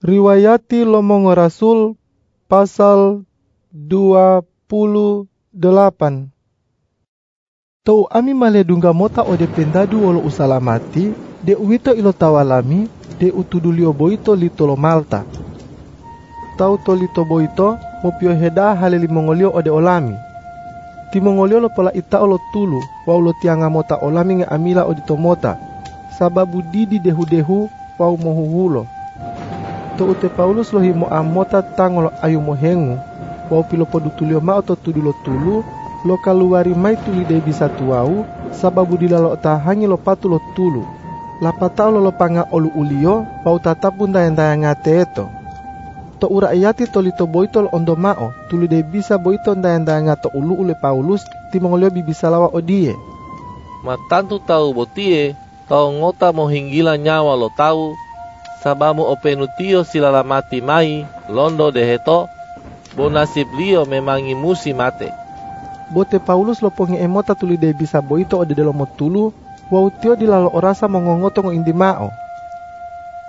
Riwayati Lomongo Rasul pasal 28. Tau ami male dungga mota ode pendadu wolo usalamati, de uwito ilo tawalami, de utudulio boito litolo malta. Tau to boito, mopio heda haleli mongolio ode olami. Ti mongolio lo pola ita olo tulu, wau lo tianga mota olami nge amila ode to mota, sababu didi dehu-dehu wau mohuhulo ute Paulus lohi mo amota tangolo ayu mohengu wau pilo podutulio ma oto tudulo tulu lo kaluari mai tuli de bisa tuau sababu dilalo tahangi lo patu lo tulu. Lapatao lo panga olu ulio wau tatapun dayang ngate eto. To ura ayati tolito boito ondo mao tuli de bisa boito dayang ngato ulu ule Paulus timongolio bibisa lawa odie. Matantu tau botie tau ngota mohinggila nyawa lo tau sabamu openutio silalamati mai londo deheto bo nasib lio memangi musi mate. Bote Paulus lo pongi emota tuli de bisa boito ode de lomo tulu, wau tio di lalo orasa mongongoto ngo indi mao.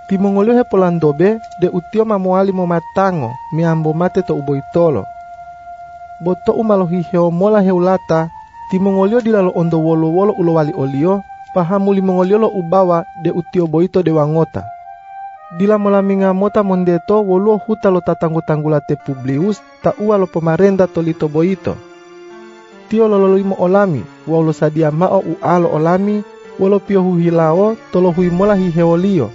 Ti mongolio he polandobe de utio mamuali mo matango mi ambo mate to uboitolo. Boto umalohi heo mola heulata, ti mongolio di lalo ondo wolo wolo ulo wali olio, pahamuli mongolio lo ubawa de utio boito de wangota. Dila molaminga mota mondeto woluo huta lo tatanggu-tanggula te Publius ta ua lo pemarenda tolito boito. Tio lo lolimo olami, wau lo sadia mao u alo olami, walo pio huhilao tolo hui mola hi heolio.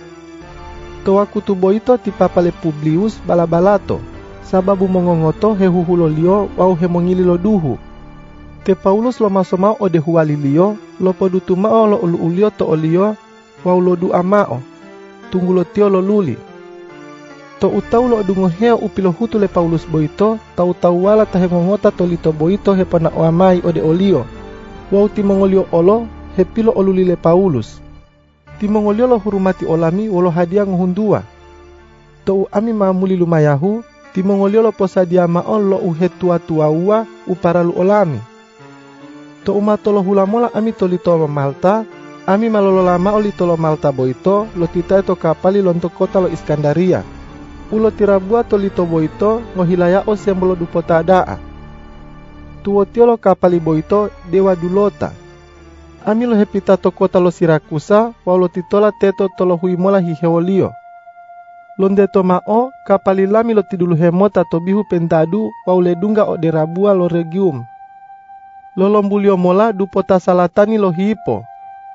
To aku tu boito ti papale Publius balabalato, sababu mongongoto he huhulo lio wau he mongili lo duhu. Te Paulus lo masomao ode huwali lio, lo podutu mao lo ulu ulio to olio, wau lo du amao tunggu lo tio lo luli. To utau lo dungo hea upilo hutu le Paulus boito, tau tau wala tahe ngota to lito boito he pana oamai ode olio. Wau timongolio olo, he pilo oluli le Paulus. Timongolio lo hurumati olami wolo hadia nguhundua. To ami mamuli lumayahu, timongolio lo posadia maon lo uhe tua tua ua uparalu olami. To umatolo hulamola ami tolito Malta, Ami malolo lama oli tolo Malta boito, lo tita to kapali lonto kota lo Iskandaria. Ulo tirabua to lito boito, ngohilaya o sembolo dupota daa. Tuo tiolo kapali boito, dewa dulota. Ami lo hepita to kota lo Sirakusa, walo titola teto tolo huimola hihewolio. Londe to mao, kapali lami lo tidulu hemota to bihu pentadu, waule dunga o derabua lo regium. Lolombulio mola dupota salatani lo hipo,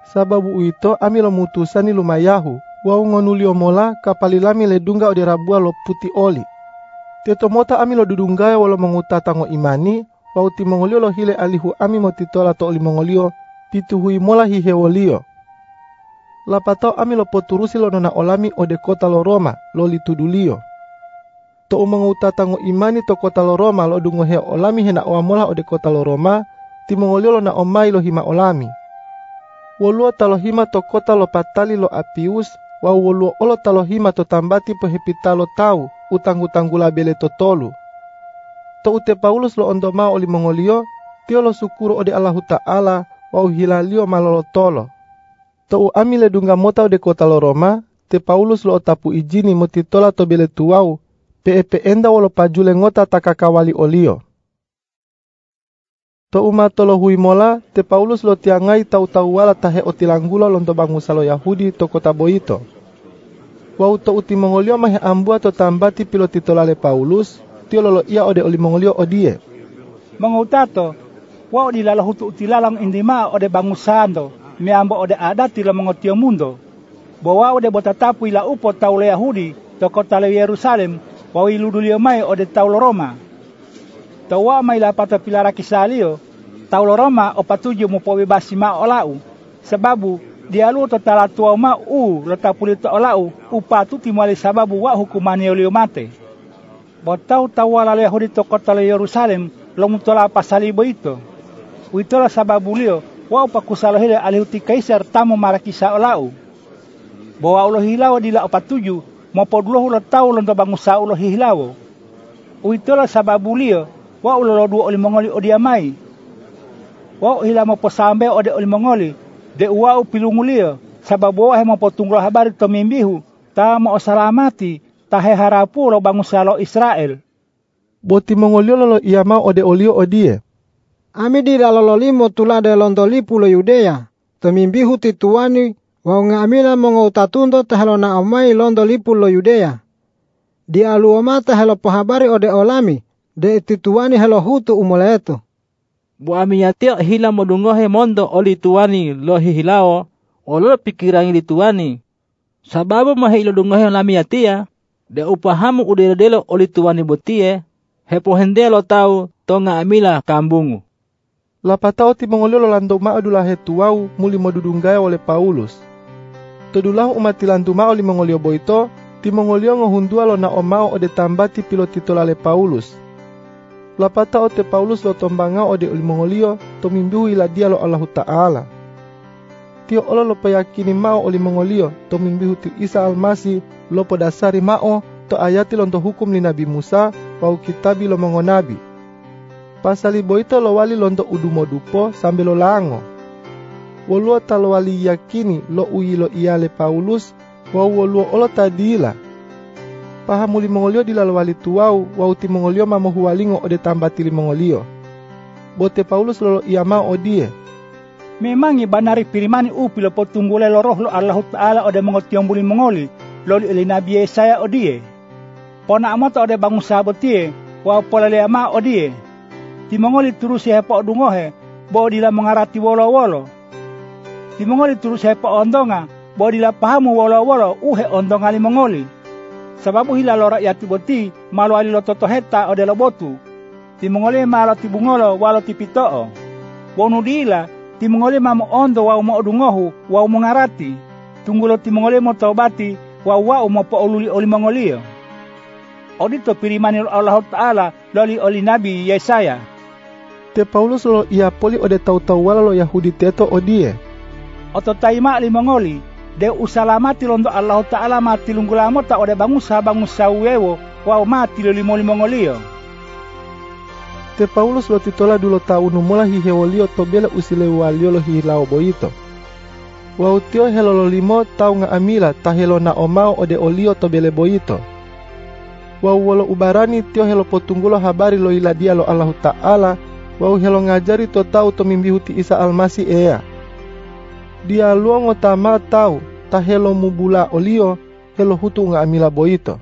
sababu ito ami lo mutusani lumayahu. Wau ngonulio mola kapalilami le dunga ode rabua lo puti oli. Teto mota ami lo dudunggaya walo mengutata ngo imani. Wau ti mongolio lo hile alihu ami mo titola to oli mongolio. Tituhui mola hihewolio lapatau ami lo poturusi lo nona olami ode kota lo Roma lo litudulio. To umengutata ngo imani to kota lo Roma lo dungo he olami hena mola ode kota lo Roma ti mongolio lo na omai lo hima olami wolua talohima to kota lo patali lo apius wa wolua olo talohima to tambati po hepitalo tau utang-utanggula bele to tolu. To ute Paulus lo ondoma oli mongolio, tio lo sukuru ode Allahu Ta'ala wa uhilalio malolo tolo. To u amile dunga mota ode kota lo Roma, te Paulus lo otapu ijini motitola to bele tuau, pe enda wolo pajule ngota takakawali olio. To uma tolo hui mola, te Paulus lo tiangai tau-tau wala tahe o tilanggula lonto bangusa lo Yahudi to kota boito. Wau to uti mongolio mahe ambua to tambati pilo titolale Paulus, tio lolo ia ode oli mongolio odie. Mangutato, wau di lalo hutu lalang indima ode bangusando, me ambo ode adati lo mongotio mundo. Bawa ode botatapu ila upo tau le Yahudi, to kota le Yerusalem, wau iludulio mai ode tau lo Roma tawa mai la pata pilara kisalio taulo roma o patuju mo po bebasi ma olau sababu dia lu to tala tua ma u lo tapulito olau upatu timali sababu wa hukumani olio mate. Botau tawala le yahudi to kota le Yerusalem lo mutola pasali boito uitola sababu lio wa upakusalo hile alihuti kaisar tamu marakisa olau bawa ulo hilawo dila opatuju mo poduluh ulo tau lonto bangusa ulo hilawo uitola sababu lio wa ulolo dua oli mongoli o dia mai wa hila mo posambe o de oli mongoli de wa pilungulia sababu wa mo potunglo habari to mimbihu ta mo salamati tahe harapu lo bangsa lo Israel. Boti mongolio lolo ia mau ode olio odie. Ami di lalolo limo tula de lontoli pulo Yudea. Tomimbi huti tuani wau nga amila mongo tatundo tahelo na amai londoli pulo Yudea. Di aluoma tahelo pahabari ode olami. De tituani helo hutu umoleto. Bu ami yatio hila modungohe mondo oli tuani lo hihilao. Olo pikirangi di tuani. Sababu mahe ilo dungohe lami yatia. De upahamu udelo oli tuani botie. Hepo hendelo tau tonga amila kambungu. Lapatao ti mongolio lo lando maa dula hetuau muli modudunggaya oleh Paulus. Todulah umat tilantu mao li mongolio boito, ti mongolio ngohundua lo na omao ode tambati Paulus. Lapatao te Paulus lo tombanga ode uli mongolio, to mimbihu ila dia lo Allahu Ta'ala. Tio olo lo payakini mao oli mongolio, to mimbihu ti Isa Almasi lo podasari mao, to ayati lonto hukum li Nabi Musa, wau kitabi lo mongonabi. Pasali boito lo wali lonto udumo dupo sambil lo lango. Wolua talo wali yakini lo ui lo iale Paulus, wau wolua olo tadila. Pahamuli mongolio di lalu wali tuau, wau ti mongolio mamo huwalingo ode tambatili mongolio. Bote Paulus lolo iama odie. Memangi banari pirimani upi lo potunggule lo roh lo Allah Ta'ala ode mengotiong buli mongoli, loli ili nabi Yesaya odie. Pona amata ode bangun sahabotie, wau polale ama odie. Ti mongoli turusi hepo dungohe, bo dila mengarati wolo-wolo. Ti mongoli turusi hepo ondonga, bo dila pahamu wolo-wolo uhe ondonga li mongoli. Sababu hila lo rakyat boti, malu ali lo toto heta ode lo botu. Ti mongoli malo ti bungolo walo ti pitoo. Wonu dila, ti mongoli mamu ondo wau mo dungohu, wau mengarati. Tunggulo ti mongoli mo tobati, wau wau mo po oluli oli mongolio. Odito pirimani Allah Ta'ala loli oli Nabi Yesaya. Te Paulus lo ia poli ode tau-tau wala lo Yahudi teto odie. Oto taima li mongoli, de usalamati londo Allah Ta'ala mati lunggulamo ta ode bangusa bangusa uewo, wau mati lo limo mongolio. Te Paulus lo titola dulo tau numula hihewolio tobele usile walio lo hihilao boito. Wau tio helo lo limo tau nga amila ta helo na omao ode olio tobele boito. Wau wolo ubarani tio helo potunggulo habari lo ila dia lo Allah Ta'ala wau helo ngajari to tau to mimbihu ti Isa Almasi ea. Dia luongo tama tau ta helo mubula olio helo hutu nga amila boito.